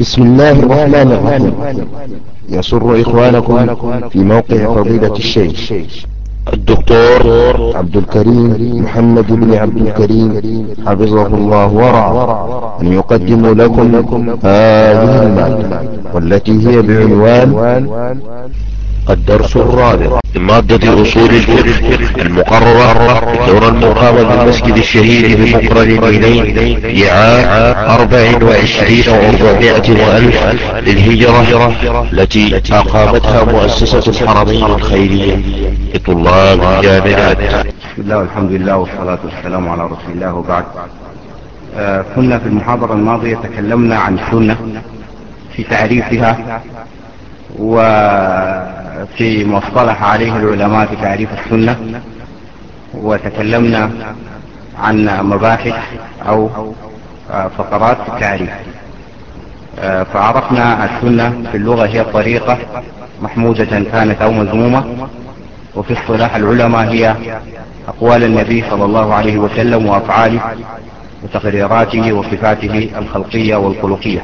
بسم الله الرحمن الرحيم. يسر إخوانكم في موقع فضيلة الشيخ. الدكتور عبد الكريم محمد بن عبد الكريم حفظه الله ورعاه. أن يقدم لكم هذه المادة والتي هي بعنوان الدرس الرابع مادة أصول الفقه المقررة دور المقامة بالمسجد الشهيد بمقرن إليه لعام أربع وعشرين وأربعمائة وألف للهجرة التي أقامتها مؤسسة الحرمين الخيرية لطلاب الجامعات. بسم الله والحمد لله والصلاة والسلام على رسول الله وبعد. آه كنا في المحاضرة الماضية تكلمنا عن السنة في تعريفها وفي مصطلح عليه العلماء في تعريف السنة وتكلمنا عن مباحث أو فقرات التعريف. فعرفنا السنة في اللغة هي طريقة محمودة كانت أو مذمومة وفي اصطلاح العلماء هي أقوال النبي صلى الله عليه وسلم وأفعاله وتقريراته وصفاته الخلقية والخلقية.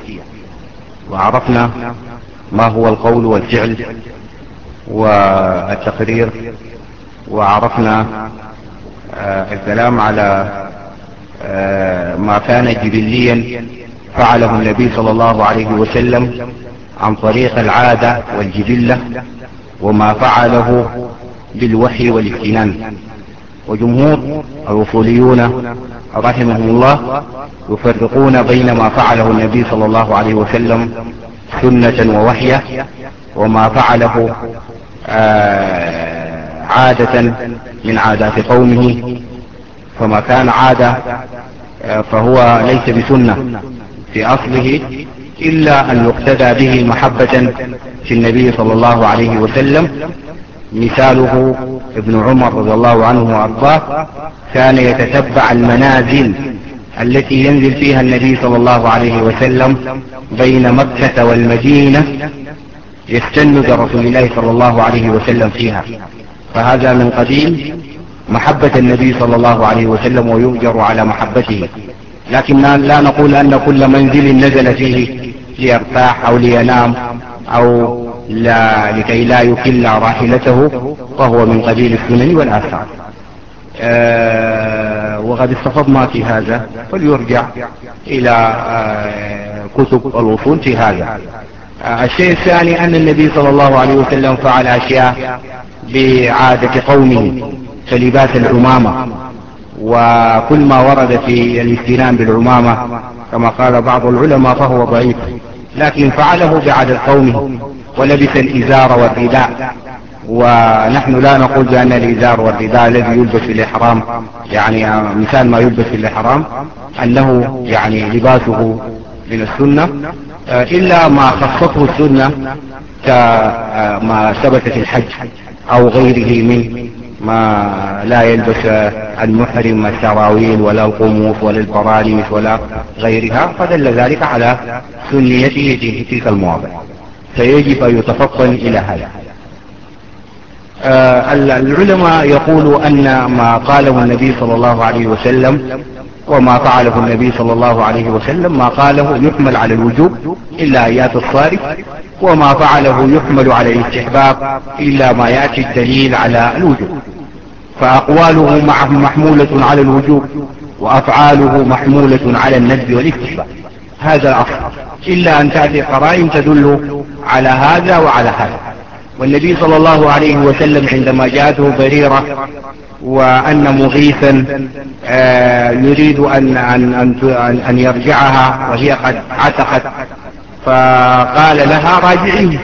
وعرفنا ما هو القول والفعل والتقرير وعرفنا آه الكلام على آه ما كان جبليا فعله النبي صلى الله عليه وسلم عن طريق العادة والجبلة وما فعله بالوحي والاكتنان وجمهور الوصوليون رحمهم الله يفرقون بين ما فعله النبي صلى الله عليه وسلم سنة ووحية وما فعله آه عادة من عادات قومه. فما كان عادة آه فهو ليس بسنة في أصله إلا أن يقتدى به محبة في النبي صلى الله عليه وسلم. مثاله ابن عمر رضي الله عنه وأرضاه كان يتتبع المنازل التي ينزل فيها النبي صلى الله عليه وسلم بين مكة والمدينة يستن برسول الله صلى الله عليه وسلم فيها. فهذا من قديم محبة النبي صلى الله عليه وسلم ويؤجر على محبته. لكن لا نقول أن كل منزل نزل فيه ليرتاح أو لينام أو لا لكي لا يكل راحلته فهو من قبيل السنن والآثار. آه وقد استفضنا في هذا فليرجع إلى آه كتب الوصول في هذا. آه الشيء الثاني أن النبي صلى الله عليه وسلم فعل أشياء بعادة قومه كلباس العمامة. وكل ما ورد في الاستنان بالعمامة كما قال بعض العلماء فهو ضعيف. لكن فعله بعادة قومه ولبس الإزار والرداء. ونحن لا نقول بأن الإزار والرداء الذي يلبس في الإحرام يعني مثال ما يلبس في الإحرام أنه يعني لباسه من السنة إلا ما خصته السنة كما ثبت في الحج أو غيره من ما لا يلبس المحرم السراويل ولا القموص ولا البرانس ولا غيرها فدل ذلك على سنيته في تلك المواضع. فيجب أن يتفطن إلى هذا. آه العلماء يقولوا أن ما قاله النبي صلى الله عليه وسلم وما فعله النبي صلى الله عليه وسلم ما قاله يحمل على الوجوب إلا آيات الصارف وما فعله يحمل على الاستحباب إلا ما يأتي الدليل على الوجوب. فأقواله معه محمولة على الوجوب وأفعاله محمولة على الندب والاستحباب هذا الأصل. إلا أن تأتي قرائن تدل على هذا وعلى هذا. والنبي صلى الله عليه وسلم عندما جاءته بريرة وأن مغيثا يريد أن, أن, أن, أن يرجعها وهي قد عتقت. فقال لها راجعيه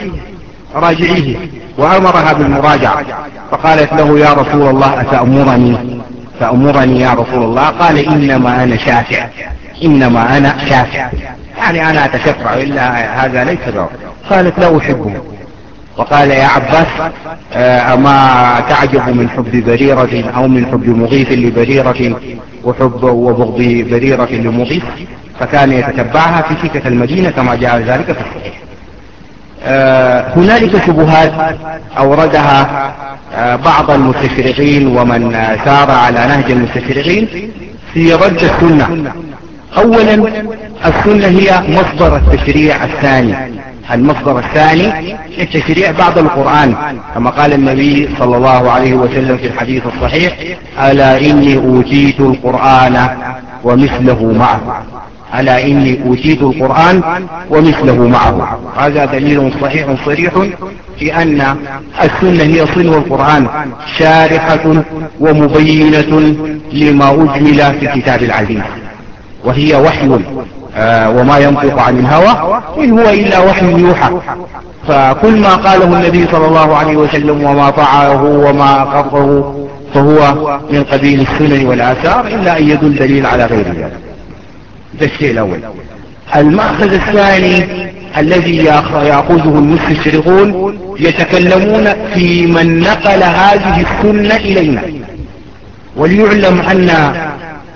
راجعيه. وأمرها بالمراجعة. فقالت له يا رسول الله أتأمرني؟ تأمرني يا رسول الله. قال إنما أنا شافع. إنما أنا شافع. يعني أنا أتشفع إلا هذا ليس ضرر قالت لا أحبه. وقال يا عباس أما تعجب من حب بريرة أو من حب مغيث لبريرة وحب وبغض بريرة لمغيث؟ فكان يتتبعها في سكة المدينة كما جاء ذلك في الصحيح. هنالك شبهات أوردها بعض المستشرقين ومن سار على نهج المستشرقين في رد السنة. اولا السنة هي مصدر التشريع الثاني. المصدر الثاني التشريع بعد القرآن. كما قال النبي صلى الله عليه وسلم في الحديث الصحيح ألا إني أوتيت القرآن ومثله معه. ألا إني أوتيت القرآن ومثله معه. هذا دليل صحيح صريح في أن السنة هي صنو القرآن شارحة ومبينة لما أجمل في الكتاب العزيز. وهي وحي آه وما ينطق عن الهوى إن هو إلا وحي يوحى. فكل ما قاله النبي صلى الله عليه وسلم وما طاعه وما أقره فهو من قبيل السنن والآثار إلا أن يدل دليل على غير ذلك. ده الشيء الأول. المأخذ الثاني الذي يأخذه المستشرقون يتكلمون في من نقل هذه السنة إلينا. وليعلم أن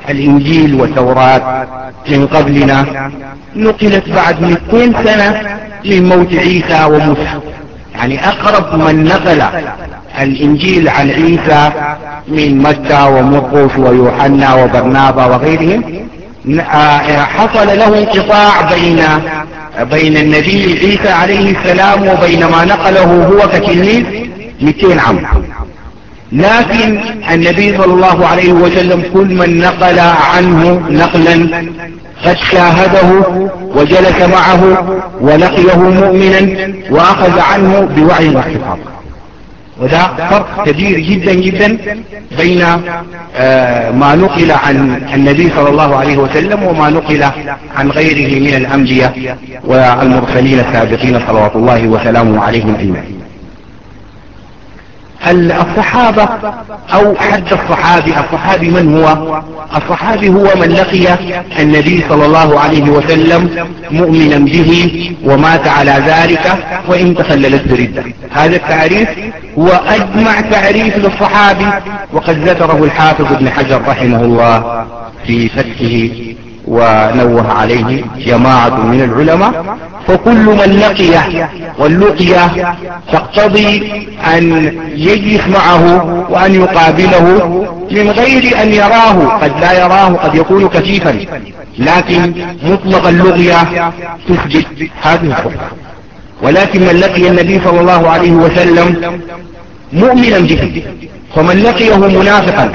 الإنجيل والتوراة من قبلنا نقلت بعد 200 سنة لموت عيسى وموسى. يعني أقرب من نقل الإنجيل عن عيسى من مكة ومرقس ويوحنا وبرنابا وغيرهم حصل له انقطاع بين بين النبي عيسى عليه السلام وبين ما نقله هو كتلميذ 200 عام. لكن النبي صلى الله عليه وسلم كل من نقل عنه نقلا قد شاهده وجلس معه ولقيه مؤمنا وأخذ عنه بوعي واحتفاظ وده فرق كبير جدا جدا بين ما نقل عن النبي صلى الله عليه وسلم وما نقل عن غيره من الأنبياء والمرسلين السابقين صلوات الله وسلامه عليهم أجمعين. الصحابة أو حد الصحابي الصحابي من هو؟ الصحابي هو من لقي النبي صلى الله عليه وسلم مؤمنا به ومات على ذلك وإن تخللت بردة. هذا التعريف هو أجمع تعريف للصحابي وقد ذكره الحافظ ابن حجر رحمه الله في فتحه. ونوه عليه جماعة من العلماء فكل من لقيه واللقية تقتضي أن يجلس معه وأن يقابله من غير أن يراه قد لا يراه قد يكون كثيفا. لكن مطلق اللقية تثبت هذه الصفة ولكن من لقي النبي صلى الله عليه وسلم مؤمنا به. فمن لقيه منافقا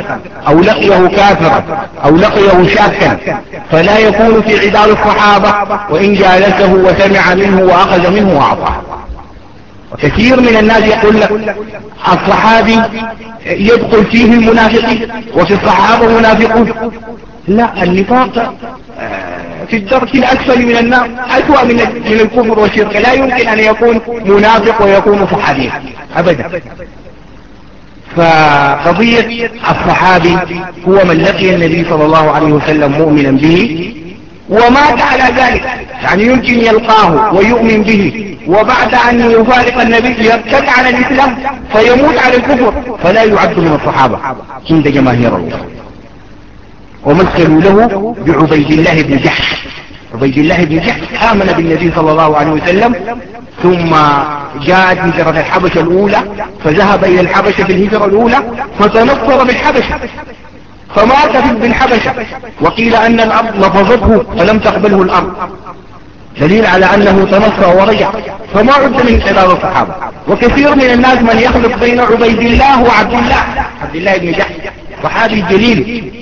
أو لقيه كافرا أو لقيه شاكا فلا يكون في عداد الصحابة وإن جالسه وسمع منه وأخذ منه وأعطاه. وكثير من الناس يقول لك الصحابي يدخل فيه المنافقين وفي الصحابة منافقون. لا النفاق في الدرك الأسفل من النار أسوأ من من الكفر والشرك. لا يمكن أن يكون منافق ويكون صحابيا. أبدا. فقضية الصحابي هو من لقي النبي صلى الله عليه وسلم مؤمنا به ومات على ذلك. يعني يمكن يلقاه ويؤمن به وبعد أن يفارق النبي يرتد على الإسلام فيموت على الكفر فلا يعد من الصحابة عند جماهير الله. ومثلوا له بعبيد الله بن جحش. عبيد الله بن جحش آمن بالنبي صلى الله عليه وسلم ثم جاءت هجرة الحبشة الأولى فذهب إلى الحبشة في الهجرة الأولى فتنصر بالحبشة فمات بالحبشة وقيل أن الأرض لفظته فلم تقبله الأرض. دليل على أنه تنصر ورجع فما عد من خلال الصحابة. وكثير من الناس من يخلط بين عبيد الله وعبد الله عبد الله بن جحش. صحابي جليل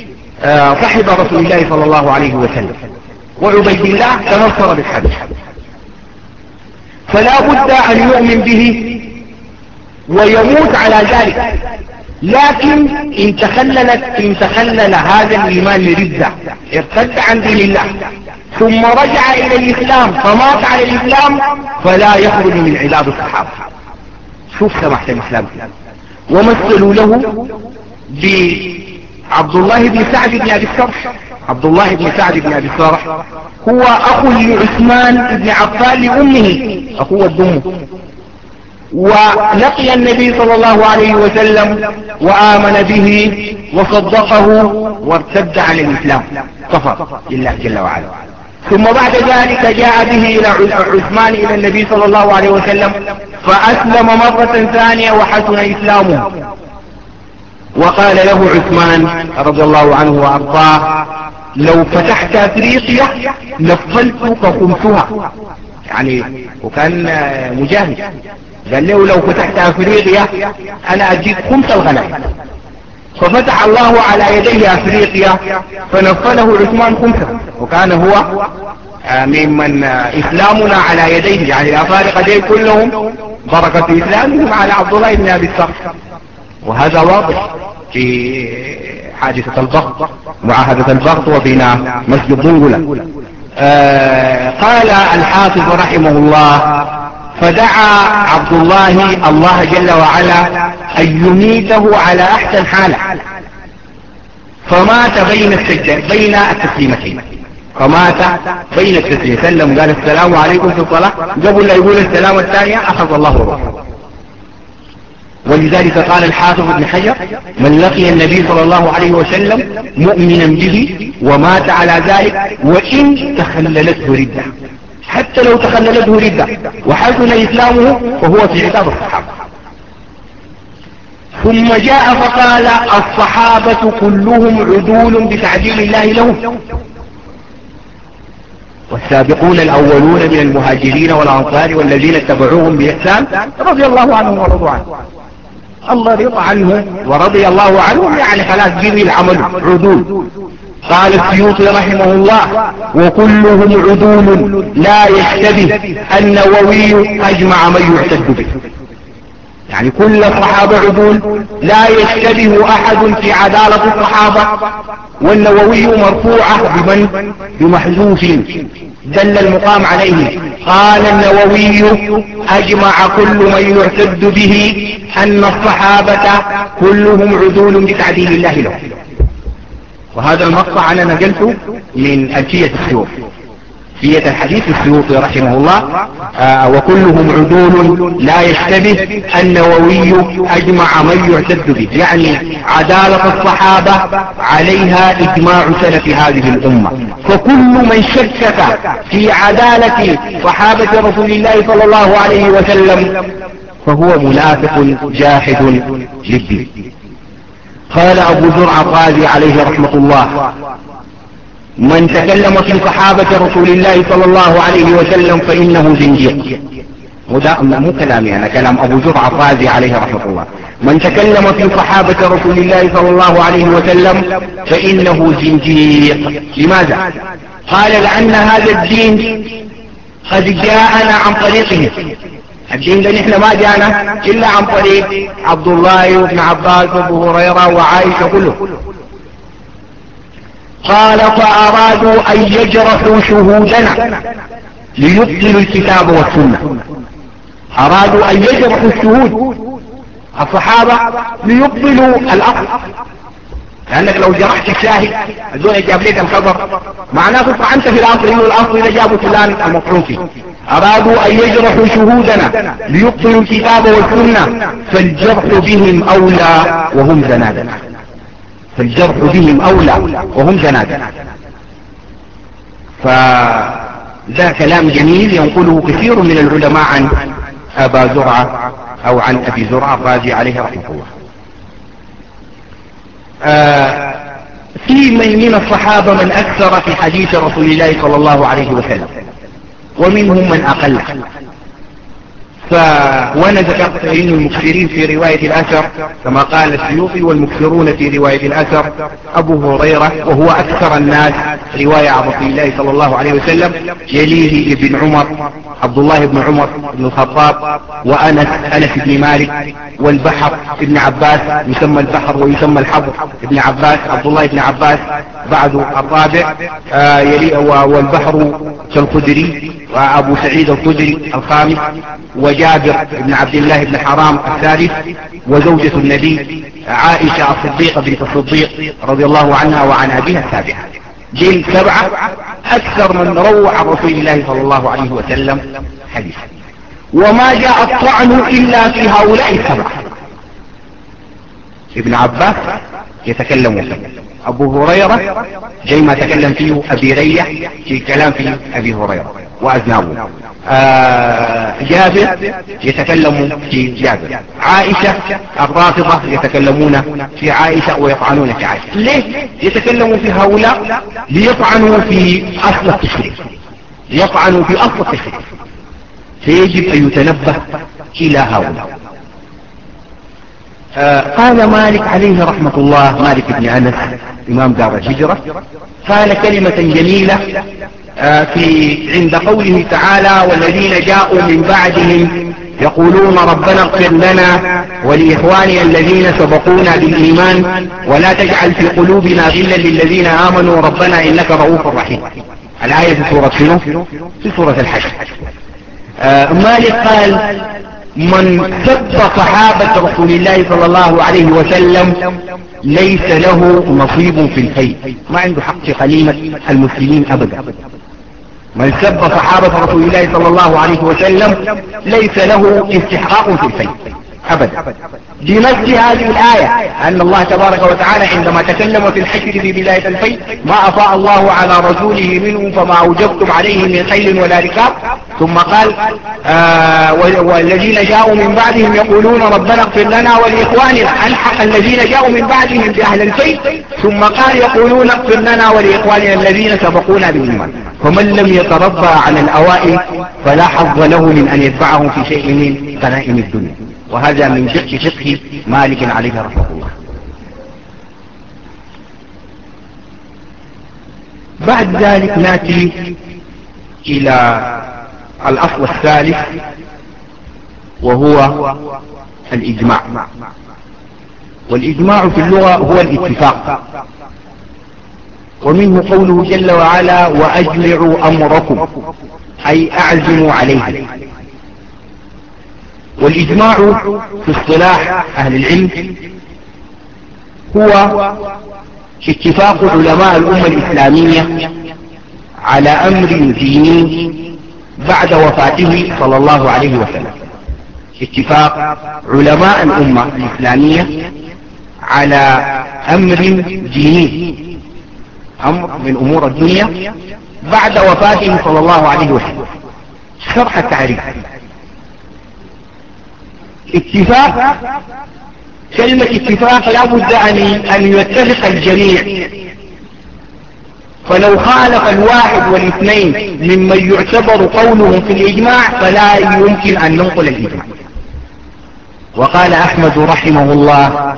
صحب رسول الله صلى الله عليه وسلم. وعبيد الله تنصر بالحبشة. فلا بد أن يؤمن به ويموت على ذلك. لكن إن تخللت إن تخلل هذا الإيمان لردة ارتد عن دين الله ثم رجع إلى الإسلام فمات على الإسلام فلا يخرج من عباد الصحابة. شوف سمحت الإسلام. ومثلوا له بعبد الله بن سعد بن أبي السرح عبد الله بن سعد بن أبي السرح هو أخو لعثمان بن عفان لأمه أخوة دمه ولقي النبي صلى الله عليه وسلم وآمن به وصدقه وارتد عن الإسلام. كفر لله جل وعلا. ثم بعد ذلك جاء به إلى عثمان إلى النبي صلى الله عليه وسلم فأسلم مرة ثانية وحسن إسلامه. وقال له عثمان رضي الله عنه وأرضاه لو فتحت أفريقيا لفلتك خمسها يعني وكان مجاهد قال له لو فتحت أفريقيا أنا أجيب خمس الغنائم ففتح الله على يديه أفريقيا فنفله عثمان خمسة وكان هو ممن إسلامنا على يديه يعني الافارقه دي كلهم بركة إسلامهم على عبد الله بن أبي الصخر. وهذا واضح في حادثة البغض معاهدة البغض وبناء مسجد ضنقلة آه قال الحافظ رحمه الله فدعا عبد الله الله جل وعلا أن يميته على أحسن حالة. فمات بين السجدة بين التسليمتين. فمات بين التسليمتين سلم قال السلام عليكم في الصلاة. قبل لا يقول السلام الثانية أخذ الله روحه ولذلك قال الحافظ ابن حجر من لقي النبي صلى الله عليه وسلم مؤمنا به ومات على ذلك وإن تخللته ردة. حتى لو تخللته ردة وحسن إسلامه فهو في عتاب الصحابة. ثم جاء فقال الصحابة كلهم عدول بتعديل الله لهم. والسابقون الأولون من المهاجرين والأنصار والذين اتبعوهم بإحسان رضي الله عنهم ورضوا عنه. الله رضى عنهم ورضي الله عنهم يعني خلاص جري العمل عدول. قال السيوطي رحمه الله وكلهم عدول لا يشتبه النووي أجمع من يعتد به. يعني كل الصحابة عدول لا يشتبه أحد في عدالة الصحابة والنووي مرفوعة بمن؟ بمحذوف. دل المقام عليه. قال النووي أجمع كل من يعتد به أن الصحابة كلهم عدول بتعديل الله له وهذا المقطع أنا نقلته من ألفية السيوف فية الحديث السيوطي رحمه الله آه وكلهم عدول لا يشتبه النووي أجمع من يعتد به. يعني عدالة الصحابة عليها إجماع سلف هذه الأمة. فكل من شكك في عدالة صحابة رسول الله صلى الله عليه وسلم فهو منافق جاحد للدين. قال أبو زرع قاضي عليه رحمة الله من تكلم في صحابة رسول الله صلى الله عليه وسلم فإنه زنجيق وده مو كلامي أنا كلام أبو زرع الرازي عليه رحمة الله. من تكلم في صحابة رسول الله صلى الله عليه وسلم فإنه زنجيق لماذا؟ قال لأن هذا الدين قد جاءنا عن طريقه. الدين ده نحن ما جانا إلا عن طريق عبد الله وابن عباس وأبو هريرة وعائشة كله قال فأرادوا أن يجرحوا شهودنا ليبطلوا الكتاب والسنة. أرادوا أن يجرحوا الشهود. الصحابة ليبطلوا الأصل لأنك لو جرحت الشاهد الدول جاب لك الخبر معناه طعنت في الأصل إنه الأصل إذا جابوا فلان المطعون فيه أرادوا أن يجرحوا شهودنا ليبطلوا الكتاب والسنة فالجرح بهم أولى وهم زنادنا. فالجرح بهم أولى وهم زنادة فذا كلام جميل ينقله كثير من العلماء عن أبا زرعة أو عن أبي زرعة الرازي عليه رحمه الله. آه في من من الصحابة من أكثر في حديث رسول الله صلى الله عليه وسلم ومنهم من أقل. ف... وأنا ذكرت ان المكثرين في رواية الأثر كما قال السيوطي والمكثرون في رواية الأثر أبو هريرة وهو أكثر الناس رواية عن رسول الله صلى الله عليه وسلم يليه ابن عمر عبد الله بن عمر بن الخطاب وأنس أنس بن مالك والبحر ابن عباس يسمى البحر ويسمى الحبر ابن عباس عبد الله بن عباس بعد الرابع آه يلي والبحر كالخدري وأبو سعيد الخدري الخامس وجابر بن عبد الله بن حرام الثالث وزوجة النبي عائشة الصديقة بنت الصديق رضي الله عنها وعن أبيها السابعة جيل سبعة أكثر من روى عن رسول الله صلى الله عليه وسلم حديثا. وما جاء الطعن إلا في هؤلاء السبعة. ابن عباس يتكلم فيه. أبو هريرة زي ما تكلم فيه أبي ريح في كلام في أبي هريرة. وأذنابه آه جابر يتكلم في جابر. عائشة الرافضة يتكلمون في عائشة ويطعنون في عائشة. ليه؟ يتكلموا في هؤلاء ليطعنوا في أصل التشريع ليطعنوا في أصل التشريع فيجب أن يتنبه إلى هؤلاء. آه قال مالك عليه رحمة الله مالك بن أنس إمام دار الهجرة قال كلمة جميلة في عند قوله تعالى والذين جاءوا من بعدهم يقولون ربنا اغفر لنا ولإخواننا الذين سبقونا بالإيمان ولا تجعل في قلوبنا غلا للذين آمنوا ربنا إنك رؤوف رحيم. الآية في سورة شنو؟ في سورة الحشر. آه مالك قال من سب صحابة رسول الله صلى الله عليه وسلم ليس له نصيب في الفيء ما عنده حق في قليمة المسلمين أبدا. من سب صحابة رسول الله صلى الله عليه وسلم ليس له استحقاق في الفيء. أبدا. بنص هذه الآية أن الله تبارك وتعالى عندما تكلم في الحشر في بداية الفيء ما أفاء الله على رسوله منهم فما أوجبتم عليه من خيل ولا ركاب. ثم قال آه والذين جاءوا من بعدهم يقولون ربنا اغفر لنا ولإخواننا. ألحق الذين جاءوا من بعدهم بأهل الفيء. ثم قال يقولون اغفر لنا ولإخواننا الذين سبقونا بالإيمان. فمن لم يتربى على الأوائل فلا حظ له من أن يتبعهم في شيء من غنائم الدنيا. وهذا من فقه فقه مالك عليه رحمه الله. بعد ذلك ناتي إلى الأصل الثالث وهو الإجماع. والإجماع في اللغة هو الاتفاق. ومنه قوله جل وعلا وأجمعوا أمركم أي أعزموا عليه. والإجماع في اصطلاح أهل العلم هو اتفاق علماء الأمة الإسلامية على أمر ديني بعد وفاته صلى الله عليه وسلم. اتفاق علماء الأمة الإسلامية على أمر ديني. أمر من أمور الدنيا بعد وفاته صلى الله عليه وسلم. شرح التعريف. اتفاق كلمة اتفاق لابد أن أن يتفق الجميع. فلو خالف الواحد والاثنين ممن يعتبر قولهم في الإجماع فلا يمكن أن ننقل الإجماع. وقال أحمد رحمه الله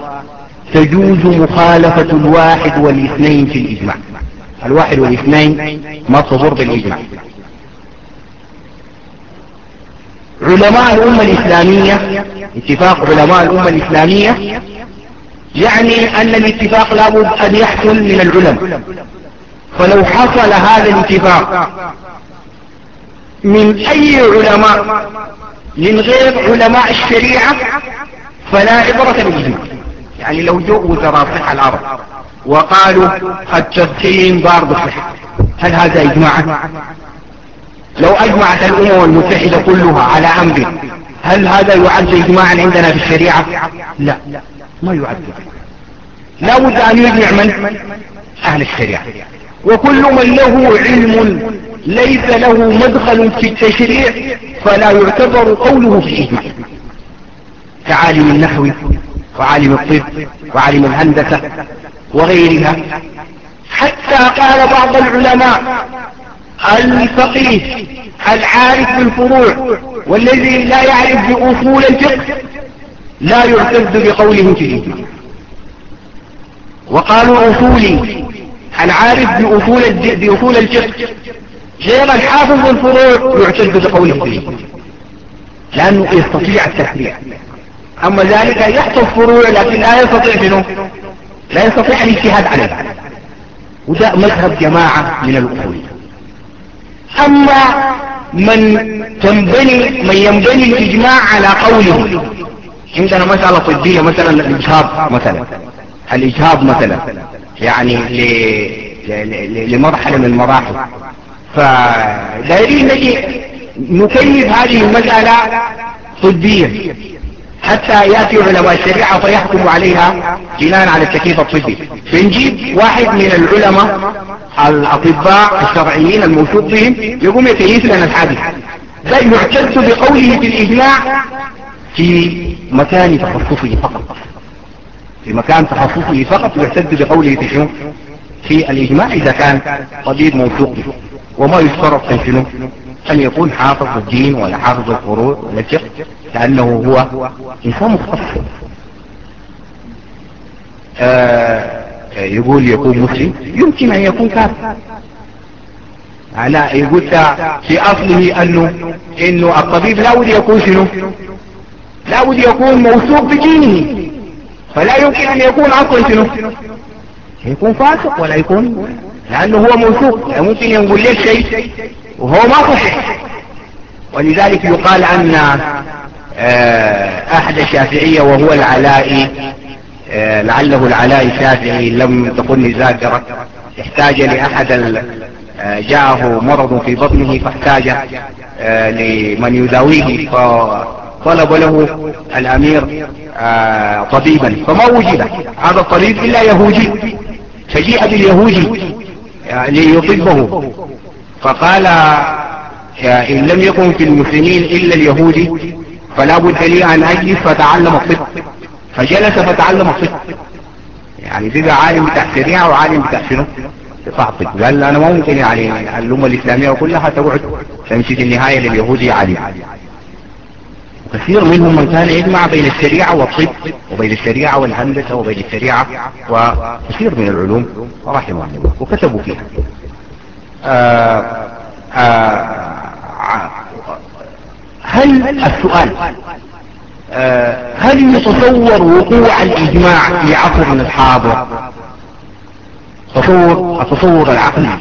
تجوز مخالفة الواحد والاثنين في الإجماع. الواحد والاثنين ما تضر بالإجماع. علماء الأمة الإسلامية اتفاق علماء الأمة الإسلامية يعني أن الاتفاق لابد أن يحصل من العلم. فلو حصل هذا الاتفاق من أي علماء من غير علماء الشريعة فلا عبرة بالإجماع. يعني لو جو وزراء صحة الأرض وقالوا التدخين ضار بالصحة هل هذا إجماع؟ لو أجمعت الأمم المتحدة كلها على أمر هل هذا يعد إجماعا عندنا في الشريعة؟ لا ما يعد. لا بد أن يجمع من؟ أهل الشريعة. وكل من له علم ليس له مدخل في التشريع فلا يعتبر قوله في إجماع كعالم النحو وعالم الطب وعالم الهندسة وغيرها. حتى قال بعض العلماء الفقيه العارف بالفروع والذي لا يعرف بأصول الفقه لا يعتز بقوله في الإجماع وقالوا أصولي العارف بأصول, بأصول الفقه غير الحافظ بالفروع يعتز بقوله في الإجماع لأنه يستطيع التفريع أما ذلك يحفظ فروع لكن لا يستطيع منه لا يستطيع الاجتهاد عليه. وده مذهب جماعة من الأصول. أما من تنبني من ينبني الإجماع على قوله عندنا مسألة طبية مثلا الإجهاض مثلا. الإجهاض مثلا يعني لمرحلة من المراحل. فدايرين نجي نكيف هذه المسألة طبية. حتى يأتي علماء الشريعة فيحكم عليها بناء على التكييف الطبي. بنجيب واحد من العلماء الأطباء الشرعيين الموثوق بهم يقوم يكيف لنا الحادث. ده يعتد بقوله في الإجماع في مكان تخصصه فقط. في مكان تخصصه فقط يعتد بقوله في شنو؟ في الإجماع إذا كان طبيب موثوق به. وما يشترط في شنو؟ أن يكون حافظ الدين ولا حافظ الفروع ولا الفقه لأنه هو إنسان مختص آه يقول يكون مسلم. يمكن أن يكون كافر. لا يقول في أصله أنه إنه الطبيب لا بد يكون شنو؟ لا بد يكون موثوق بدينه فلا يمكن أن يكون أصلا شنو؟ يكون فاسق ولا يكون لأنه هو موثوق. ممكن يقول لك شيء وهو ما صحيح. ولذلك يقال أن آه، أحد الشافعية وهو العلائي آه، لعله العلاء الشافعي لم تكن ذاكرة احتاج لأحد آه، جاءه مرض في بطنه فاحتاج لمن يداويه فطلب له الأمير طبيبا فما وجد هذا الطبيب إلا يهودي فجيء باليهودي ليطبه. فقال إن لم يكن في المسلمين إلا اليهودي فلا بد لي أن أجلس فتعلم الطب. فجلس فتعلم الطب. يعني بقى عالم بتاع وعالم بتاع شنو؟ بتاع طب قال أنا ما ممكن يعني الأمة الإسلامية كلها تقعد تمشي في النهاية لليهودي عالم وكثير منهم من كان يجمع بين الشريعة والطب وبين الشريعة والهندسة وبين الشريعة وكثير من العلوم. رحمه الله. وكتبوا فيها. آآ آآ هل السؤال هل يتصور وقوع الإجماع في عصرنا الحاضر تصور التصور العقلي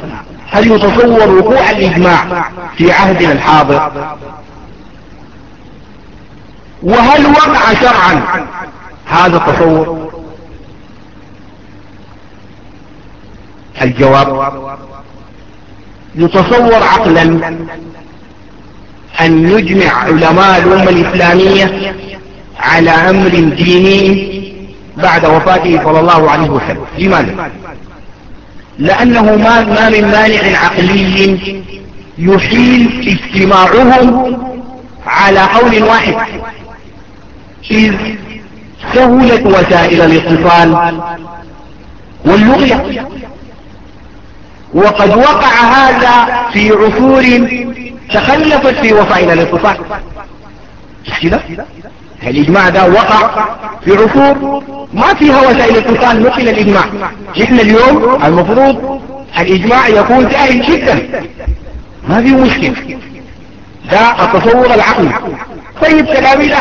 هل يتصور وقوع الإجماع في عهدنا الحاضر وهل وقع شرعا؟ هذا التصور. الجواب يتصور عقلا أن يجمع علماء الأمة الإسلامية على أمر ديني بعد وفاته صلى الله عليه وسلم. لماذا؟ لأنه ما, ما من مانع عقلي يحيل اجتماعهم على قول واحد. إذ سهلت وسائل الاتصال واللغة. وقد وقع هذا في عصور تخلفت في وسائل الاتصال كده الإجماع ده وقع في عصور ما فيها وسائل اتصال نقل الإجماع. نحن اليوم المفروض الإجماع يكون سهل جدا. ما في مشكلة. ده التصور العقلي. طيب كلامي لا.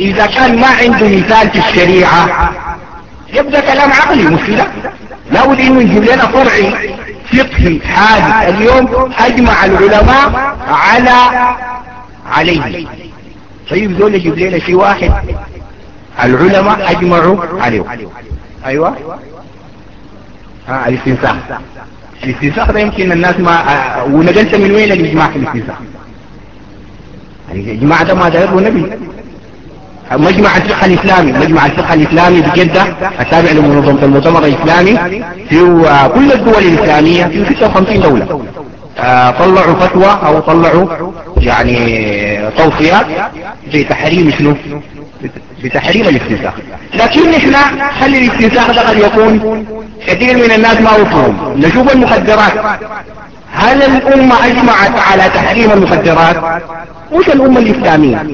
إذا كان ما عنده مثال في الشريعة يبدأ كلام عقلي مش كده؟ لابد إنه يجيب لنا فرعي فقهي حادث اليوم أجمع العلماء على عليه. طيب دول يجيب لنا شيء واحد. العلماء أجمعوا عليه أيوة. ها الاستنساخ. الاستنساخ ده يمكن الناس ما ونقلت من وين الإجماع في الاستنساخ؟ الإجماع ده ما دايره نبي. مجمع الفقه الإسلامي مجمع الفقه الإسلامي بجدة التابع لمنظمة المؤتمر الإسلامي في كل الدول الإسلامية في 56 دولة. آه، طلعوا فتوى أو طلعوا يعني توصيات بتحريم شنو؟ بتحريم الاستنساخ. لكن إحنا خلي الاستنساخ ده قد يكون كثير من الناس ما وصلهم نشوف المخدرات. هل الأمة أجمعت على تحريم المخدرات؟ مش الأمة الإسلامية.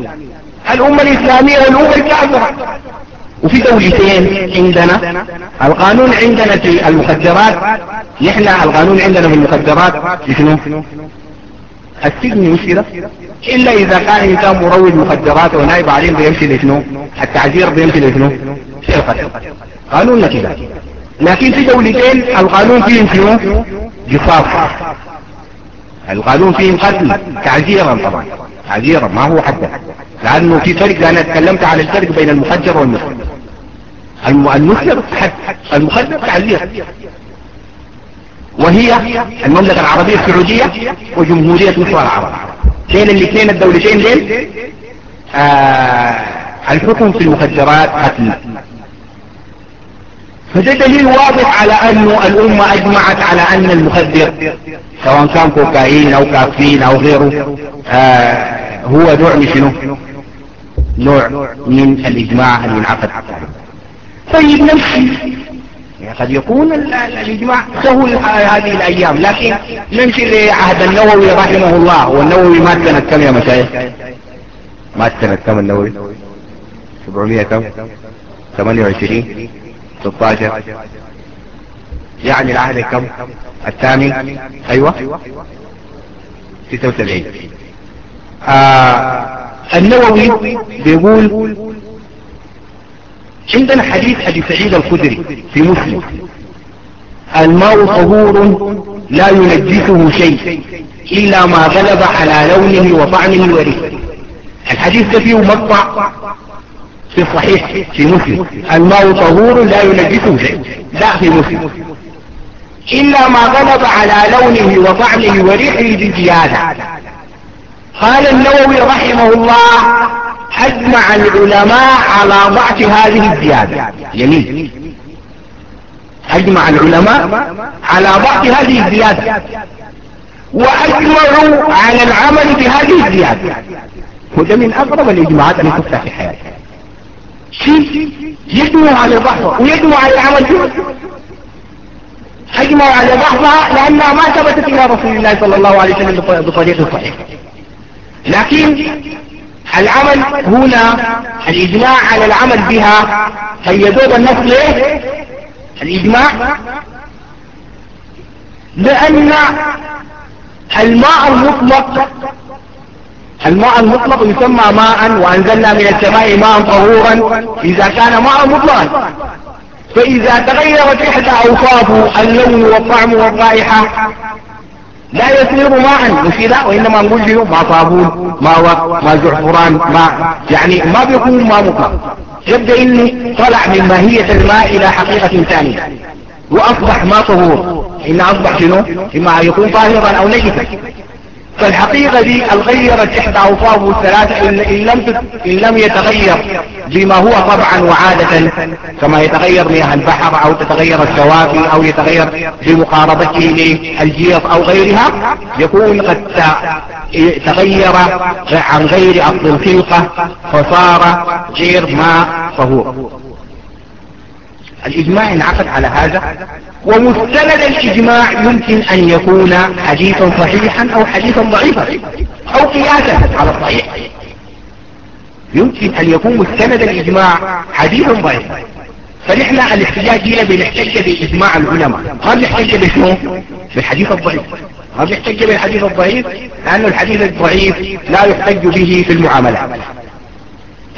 الأمة الإسلامية والأمة الكافرة. وفي دولتين عندنا. القانون عندنا في المخدرات. نحن القانون عندنا في المخدرات. شنو؟ السجن مش كده إلا إذا كان إنسان مروج مخدرات ونائب عليهم بيمشي لشنو؟ التعذير بيمشي لشنو؟ قانوننا كده لكن في دولتين القانون فيهم شنو؟ قصاص القانون فيهم قتل. تعذيرا طبعا. تعذيرا ما هو حدا لأنه في فرق أنا تكلمت عن الفرق بين المخدر والمسلم المسلم حد المخدر تعذير وهي المملكة العربية السعودية وجمهورية مصر العرب. كين الاثنين؟ الدولتين دين آه الحكم في المخدرات قتل. فده دليل واضح على أنه الأمة أجمعت على أن المخدر سواء كان كوكايين أو كافيين أو غيره آه هو نوع من شنو؟ نوع من الإجماع المنعقد. طيب نمشي. يعني قد يكون الإجماع سهل هذه الأيام لكن نمشي لعهد النووي رحمه الله. والنووي مات سنة كم يا مشايخ؟ مات سنة كم النووي؟ 700 كم؟ 28 16 يعني العهد كم؟ الثامن؟ أيوه. 76 آه النووي بيقول عندنا حديث ابي سعيد الخدري في مسلم. الماء طهور لا ينجسه شيء إلا ما غلب على لونه وطعمه وريحه. الحديث ده فيه مقطع في الصحيح في مسلم. الماء طهور لا ينجسه شيء. لا في مسلم. إلا ما غلب على لونه وطعمه وريحه بزيادة قال النووي رحمه الله أجمع العلماء على ضعف هذه الزيادة. يمين أجمع العلماء على ضعف هذه الزيادة. وأجمعوا على العمل بهذه الزيادة. وده من أقرب الإجماعات التي تفتح في حياتها شيء يجمع على ضعفه ويجمع على العمل به أجمع على ضعفها لأنها ما ثبتت إلى رسول الله صلى الله عليه وسلم بطريق صحيح لكن العمل هنا الإجماع على العمل بها قيدوا النص ليه الإجماع. لأن الماء المطلق الماء المطلق يسمى ماء وأنزلنا من السماء ماء طهورا إذا كان ماء مطلقا. فإذا تغيرت إحدى أوصافه اللون والطعم والرائحة لا يصير ماء مش لا وإنما نقول له ما صابون ما وق ما زعفران ما يعني ما بيكون ماء مطلق يبدأ إنه طلع من ماهية الماء إلى حقيقة ثانية وأصبح ما طهور. إن أصبح شنو؟ إما يكون طاهرا أو نجسا. فالحقيقة دي الغيرت إحدى أوصافه الثلاثة إن, لم إن لم يتغير بما هو طبعا وعادة كما يتغير مياه البحر أو تتغير الشواطئ أو يتغير بمقاربته للجيط أو غيرها يكون قد تغير عن غير أصل الخلقة فصار غير ماء طهور الإجماع انعقد على هذا ومستند الإجماع يمكن أن يكون حديثا صحيحا أو حديثا ضعيفا أو قياسا على الصحيح. يمكن أن يكون مستند الإجماع حديثا ضعيفا. فنحن الاحتجاج هنا بنحتج بإجماع العلماء. ما بنحتج بشنو؟ بالحديث الضعيف. ما بنحتج بالحديث الضعيف؟ لأن الحديث الضعيف لا يحتج به في المعاملات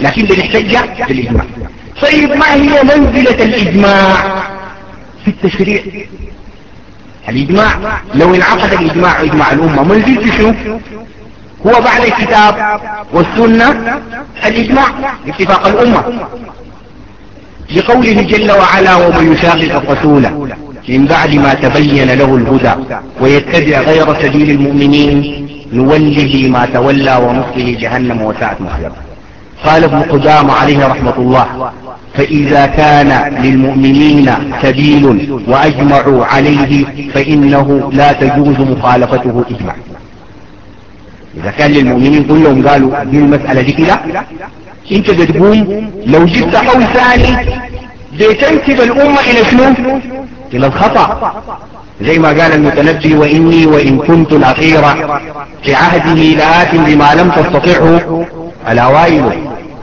لكن بنحتج بالإجماع. طيب ما هي منزلة الإجماع في التشريع؟ الإجماع لو انعقد الإجماع إجماع الأمة منزلته شنو؟ هو بعد الكتاب والسنة الإجماع اتفاق الأمة. لقوله جل وعلا ومن يشاقق الرسول من بعد ما تبين له الهدى ويتبع غير سبيل المؤمنين نوله ما تولى ونصله جهنم وساءت مصيره. قال ابن قدام عليه رحمة الله فإذا كان للمؤمنين سبيل وأجمعوا عليه فإنه لا تجوز مخالفته إجماع. إذا كان للمؤمنين كلهم قالوا دي المسألة دي كده إنت بتقوم لو جبت قول ثاني بتنسب الأمة إلى شنو؟ إلى الخطأ. زي ما قال المتنبي وإني وإن كنت الأخيرة في عهده لآت بما لم تستطعه الأوائل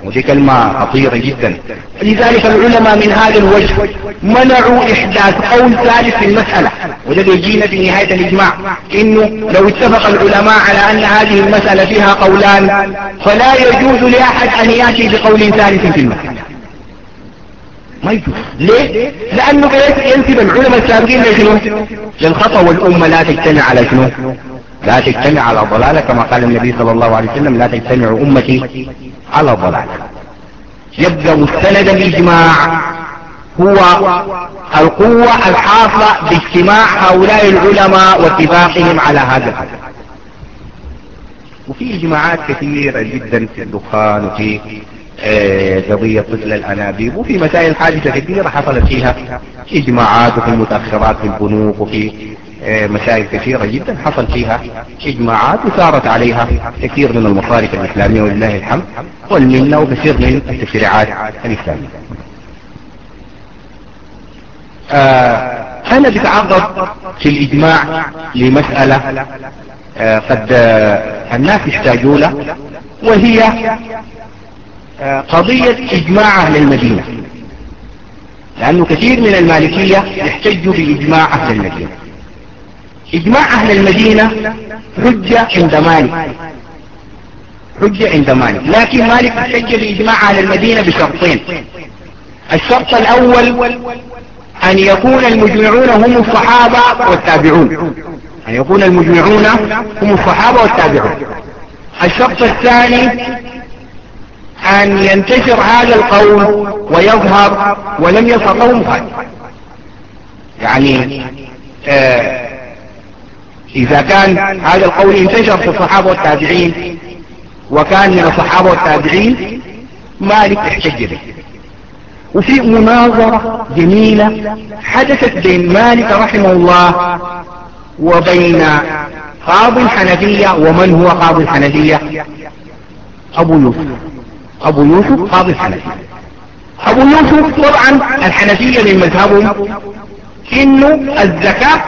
ودي كلمة خطيرة جدا لذلك العلماء من هذا الوجه منعوا إحداث قول ثالث في المسألة وده يجينا في نهاية الإجماع إنه لو اتفق العلماء على أن هذه المسألة فيها قولان فلا يجوز لأحد أن يأتي بقول ثالث في المسألة ما يجوز ليه؟ لأنه ينسب العلماء السابقين لشنو؟ للخطأ والأمة لا تجتمع على شنو؟ لا تجتمع على ضلالة كما قال النبي صلى الله عليه وسلم لا تجتمع أمتي على ضلالة يبقى مستند الإجماع هو القوة الحاصلة باجتماع هؤلاء العلماء واتفاقهم على هذا الحدث وفي إجماعات كثيرة جدا في الدخان وفي آه، قضية طفل الأنابيب وفي مسائل حادثة كثيرة حصلت فيها إجماعات وفي المتأخرات في البنوك وفي مسائل كثيرة جدا حصل فيها إجماعات وسارت عليها كثير من المصارف الإسلامية ولله الحمد والمنة وكثير من التشريعات الإسلامية. آه، أنا بتعرض في الإجماع لمسألة قد الناس يحتاجوا له وهي قضية إجماع أهل المدينة. لأنه كثير من المالكية يحتج بإجماع أهل المدينة. إجماع أهل المدينة حجة عند مالك. حجة عند مالك. لكن مالك احتج بإجماع أهل المدينة بشرطين. الشرط الأول أن يكون المجمعون هم الصحابة والتابعون. أن يكون المجمعون هم الصحابة والتابعون. الشرط الثاني أن ينتشر هذا القول ويظهر ولم يظهر مخالف يعني آه إذا كان هذا القول انتشر في الصحابة والتابعين وكان من الصحابة والتابعين مالك احتج به وفي مناظرة جميلة حدثت بين مالك رحمه الله وبين قاضي الحنفية ومن هو قاضي الحنفية أبو يوسف. أبو يوسف قاضي الحنفية. أبو يوسف طبعا الحنفية من مذهبهم إنه الزكاة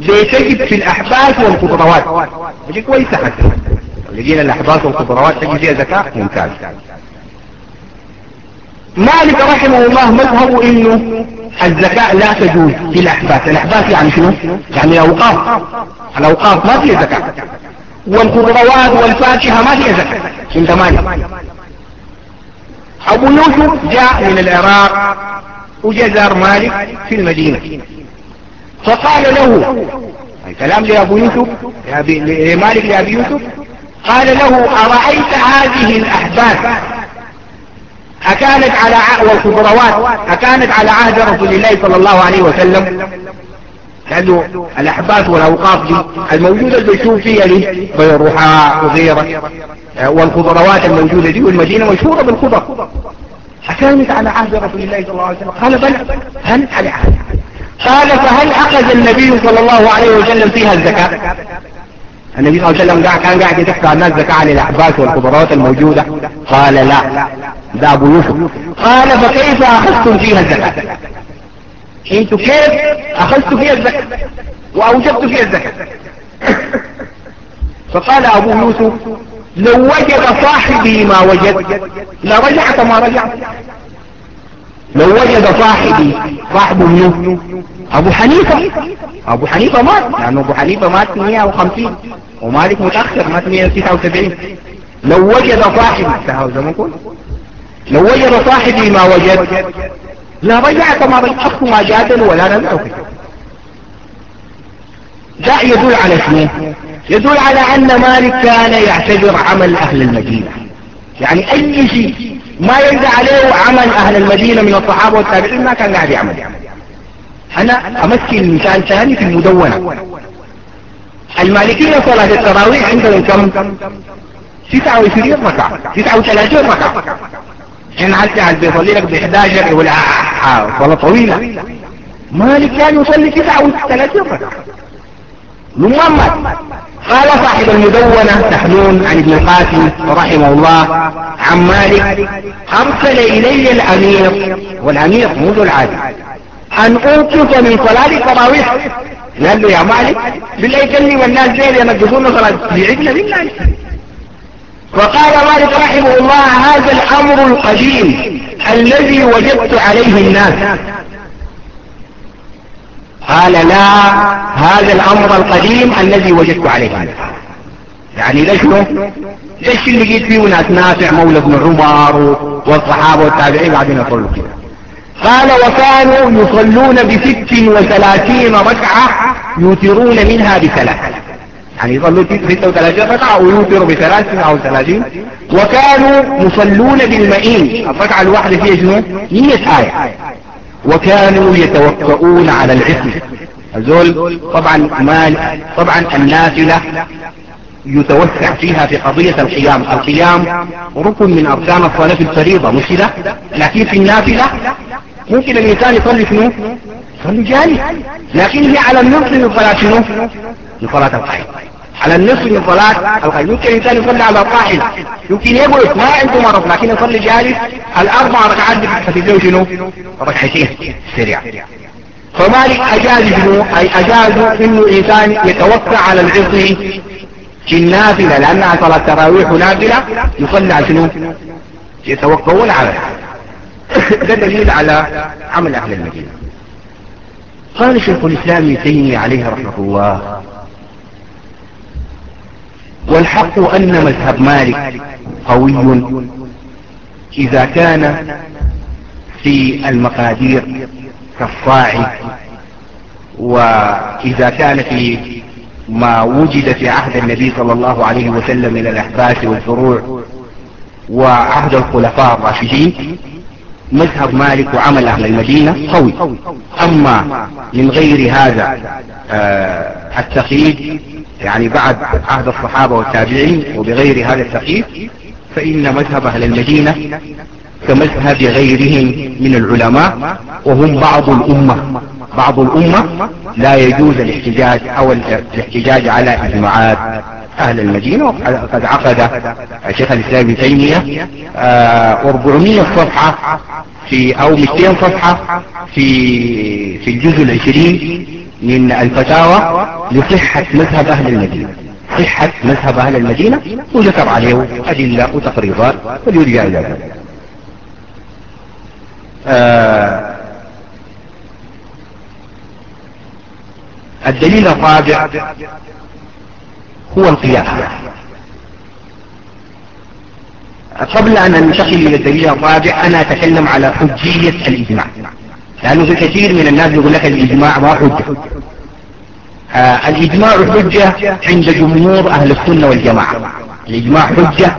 بتجب في الأحباس والخضروات. دي كويسة حتى. لقينا الأحباس والخضروات تجي فيها زكاة ممتاز. مالك رحمه الله مذهب إنه الزكاة لا تجوز في الأحباس. الأحباس يعني شنو؟ يعني الأوقاف. الأوقاف ما فيها زكاة. والخضروات والفاكهة ما فيها زكاة. عند مالك أبو يوسف جاء من العراق وجزر مالك في المدينة. فقال له الكلام لأبو يوسف لمالك لأبي يوسف قال له أرأيت هذه الأحباث أكانت على والخضروات أكانت على عهد رسول الله صلى الله عليه وسلم؟ لأنه الأحباث والأوقاف دي الموجودة اللي بيشوف فيها لي بيروحاء وغيره والخضروات الموجودة دي والمدينة مشهورة بالخضر. أكانت على عهد رسول الله صلى الله عليه وسلم؟ قال بلى كانت على عهد؟ قال فهل أخذ النبي صلى الله عليه وسلم فيها الزكاة؟ النبي صلى الله عليه وسلم كان قاعد يدفع الناس زكاة عن الأحباس والخضروات الموجودة. قال لا ده أبو يوسف. قال فكيف أخذتم فيها الزكاة؟ أنتوا كيف أخذتوا فيها الزكاة؟ وأوجبتوا فيها الزكاة. فقال أبو يوسف لو وجد صاحبي ما وجد لرجعت ما رجعت لو وجد صاحبي صاحبه منه. أبو حنيفة. أبو حنيفة مات. يعني أبو حنيفة مات 150 ومالك متأخر مات 179 لو وجد صاحبي زمانكم لو وجد صاحبي ما وجد لا رجعت ما رجعت ما جادل ولا نزعه ده يدل على شنو؟ يدل على أن مالك كان يعتبر عمل أهل المدينة. يعني أي شيء ما يرجع عليه عمل أهل المدينة من الصحابة والتابعين ما كان قاعد يعمل. أنا امثل مثال ثاني في المدونة. المالكية صلاة التراويح عندهم كم؟ 29 ركعة. 39 ركعة. إن حتى عاد بيصلي لك ب 11 ولا صلاة طويلة. مالك كان يصلي 39 ركعة. محمد. قال صاحب المدونة تحنون عن ابن القاسم رحمه الله عن مالك أرسل إلي الأمير والأمير منذ العادي أن أوقف من صلاة التراويح. قال له يا مالك بالله يكلم الناس زي ينقصون صلاة بالله وقال مالك رحمه الله هذا الأمر القديم الذي وجدت عليه الناس. قال لا هذا الأمر القديم الذي وجدت عليه يعني ليش ليش اللي جيت فيه ناس نافع مولى ابن عمر والصحابة والتابعين قاعدين يصلوا كده. قال وكانوا يصلون بست وثلاثين ركعة يوترون منها بثلاث. يعني يصلوا ستة وثلاثين ركعة ويوتروا بثلاث أو ثلاثين. وكانوا يصلون بالمئين. الركعة الواحدة فيها شنو؟ مية آية. وكانوا يتوفؤون على العثم الزول طبعا مال طبعا النافلة يتوسع فيها في قضية القيام. القيام ركن من أركان الصلاة الفريضة مش كده؟ لكن في النافلة ممكن الإنسان يصلي شنو؟ يصلي جالس لكن هي على النصف من صلاة شنو؟ من صلاة القائم على النصف من صلاة القائم يمكن الإنسان يصلي على القاعدة يمكن يقول ما عنده مرض لكن يصلي جالس الأربع ركعات فتجيله شنو؟ ركعتين. سريع. فمالك أجاز أي أجاز إنه الإنسان يتوقع على العصر في النافلة لأنها صلاة تراويح نافلة يصلي على شنو؟ يتوقعون على ده دليل على عمل أهل المدينة. قال شيخ الإسلام تيمية عليه رحمة الله والحق أن مذهب مالك قوي. إذا كان في المقادير كالصاع وإذا كان في ما وجد في عهد النبي صلى الله عليه وسلم من الأحباس والفروع وعهد الخلفاء الراشدين مذهب مالك وعمل أهل المدينة قوي. أما من غير هذا آه التقييد يعني بعد عهد الصحابة والتابعين وبغير هذا التقييد فإن مذهب أهل المدينة كمذهب غيرهم من العلماء وهم بعض الأمة. بعض الأمة لا يجوز الاحتجاج أو الاحتجاج على إجماعات أهل المدينة. وقد عقد الشيخ الإسلام ابن تيمية 400 صفحة في أو 200 صفحة في في الجزء العشرين من الفتاوى لصحة مذهب أهل المدينة. صحة مذهب أهل المدينة وذكر عليه أدلة وتقريضات وليرجع إلى ذلك. آه الدليل الرابع هو القياس. قبل أن ننتقل إلى الدليل الرابع أنا أتكلم على حجية الإجماع. لأنه في كثير من الناس يقول لك الإجماع ما حجة. آه الإجماع حجة عند جمهور أهل السنة والجماعة. الإجماع حجة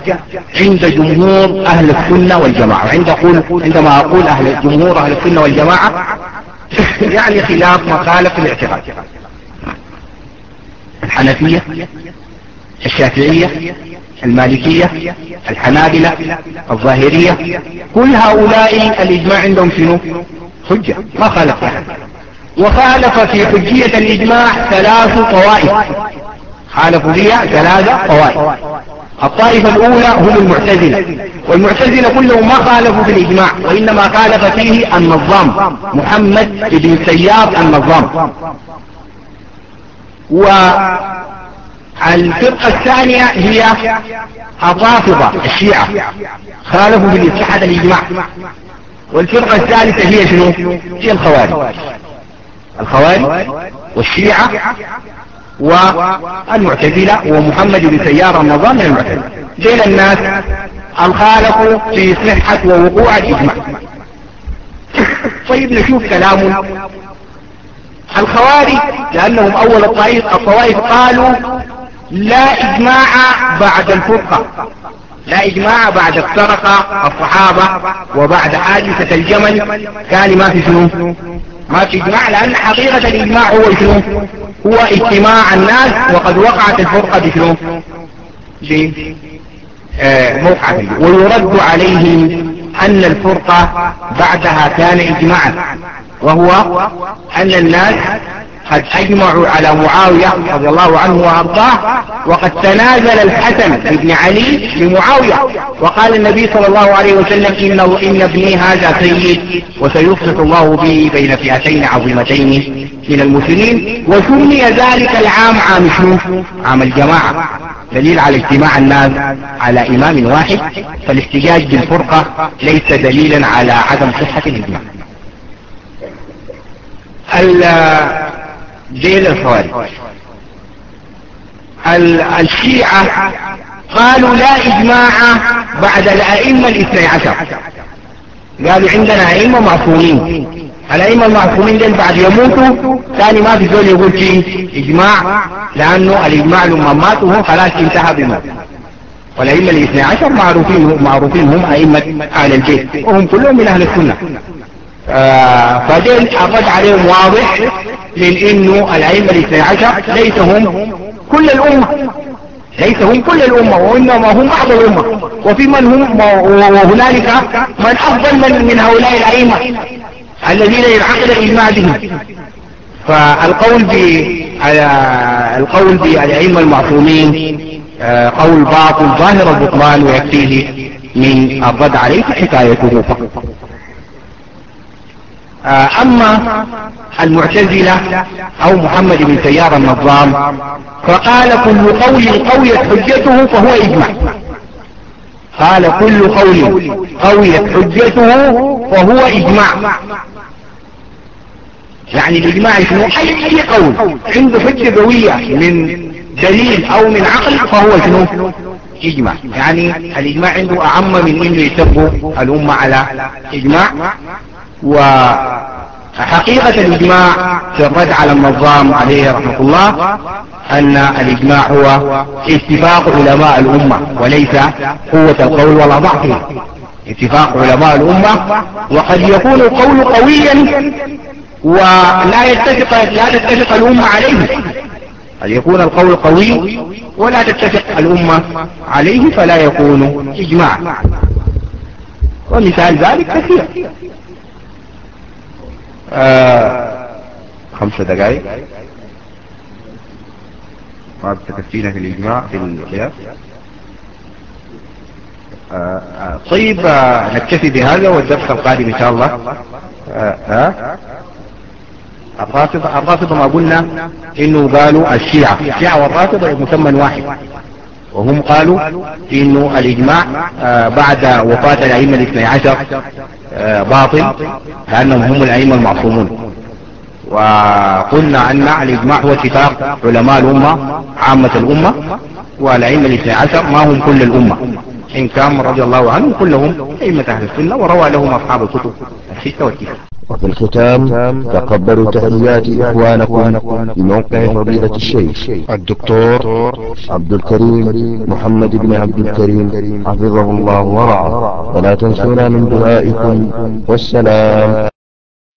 عند جمهور أهل السنة والجماعة. وعند أقول عندما أقول أهل جمهور أهل السنة والجماعة يعني خلاف مخالف الاعتقاد. الحنفية الشافعية المالكية الحنابلة الظاهرية كل هؤلاء الإجماع عندهم شنو؟ حجة. ما خالف وخالف في حجية الإجماع ثلاث طوائف. خالفوا فيها ثلاثة طوائف. الطائفة الأولى هم المعتزلة. والمعتزلة كلهم ما خالفوا في الإجماع وإنما خالف فيه النظام محمد بن سياب النظام. والفرقة الثانية هي الرافضة الشيعة. خالفوا في الاتحاد الإجماع. والفرقة الثالثة هي شنو؟ هي الخوارج. الخوارج والشيعة والمعتزلة ومحمد بن سيار النظام المعتزلة. دين الناس الخالق في صحة ووقوع الإجماع. طيب نشوف كلامه الخوارج لأنهم أول الطائف الطوائف قالوا لا إجماع بعد الفرقة. لا إجماع بعد افترق الصحابة وبعد حادثة الجمل. كان ما في شنو؟ ما في إجماع لأن حقيقة الإجماع هو شنو؟ هو اجتماع الناس وقد وقعت الفرقة بشنو؟ بموقع ويرد عليهم أن الفرقة بعدها كان إجماعا. وهو أن الناس قد أجمعوا على معاوية رضي الله عنه وأرضاه وقد تنازل الحسن بن علي لمعاوية وقال النبي صلى الله عليه وسلم إن, إن ابني هذا سيد وسيصلح الله به بين فئتين عظيمتين من المسلمين وسمي ذلك العام عام شنو؟ عام الجماعة. دليل على اجتماع الناس على إمام واحد فالاحتجاج بالفرقة ليس دليلا على عدم صحة الإجماع. جيل الخوارج. الشيعة قالوا لا إجماع بعد الأئمة الاثني عشر. قالوا عندنا أئمة معصومين. الأئمة المعصومين دول بعد يموتوا ثاني ما في زول يقول فيه إجماع لأنه الإجماع لما ماتوا خلاص انتهى بموت والأئمة الاثني عشر معروفين معروفين هم أئمة أهل البيت وهم كلهم من أهل السنة. فدين الرد عليهم واضح من إنه الأئمة الاثني عشر ليس هم كل الأمة ليس هم كل الأمة وإنما هم بعض الأمة. وفي من هم وهنالك من أفضل من, من هؤلاء الأئمة الذين ينعقد الإجماع بهم فالقول ب القول بالأئمة المعصومين آه، قول باطل ظاهر البطلان ويكفيه من الرد عليه حكايته فقط. آه، أما المعتزلة أو محمد بن سيار النظام فقال كل قول قويت حجته فهو إجماع. قال كل قول قويت حجته فهو إجماع. يعني الإجماع شنو؟ أي قول عنده حجة قوية من دليل أو من عقل فهو شنو؟ إجماع. يعني الإجماع عنده أعم من إنه يتبه الأمة على إجماع. وحقيقة الإجماع في الرد على النظام عليه رحمة الله أن الإجماع هو اتفاق علماء الأمة وليس قوة القول ولا ضعفه. اتفاق علماء الأمة وقد يكون القول قويا ولا يتفق لا تتفق الأمة عليه. قد يكون القول قوي ولا تتفق الأمة عليه فلا يكون إجماع ومثال ذلك كثير. آه خمسة دقائق. ما بتكفينا في الإجماع في القياس. آه آه طيب آه نكتفي بهذا والدرس القادم إن شاء الله. الرافضة الرافضة ما قلنا إنه قالوا الشيعة. الشيعة والرافضة مسمى واحد. وهم قالوا إنه الإجماع آه بعد وفاة الأئمة الاثني عشر. باطل لانهم هم الأئمة المعصومون. وقلنا أن الاجماع هو اتفاق علماء الأمة عامة الأمة والأئمة الاثني عشر ما هم كل الأمة. إن كان رضي الله عنهم كلهم أئمة أهل السنة وروى لهم أصحاب الكتب الستة والتسعة. وفي الختام تقبلوا تحيات إخوانكم في موقع فضيلة الشيخ الدكتور عبد الكريم محمد بن عبد الكريم حفظه الله ورعاه. ولا تنسونا من دعائكم والسلام.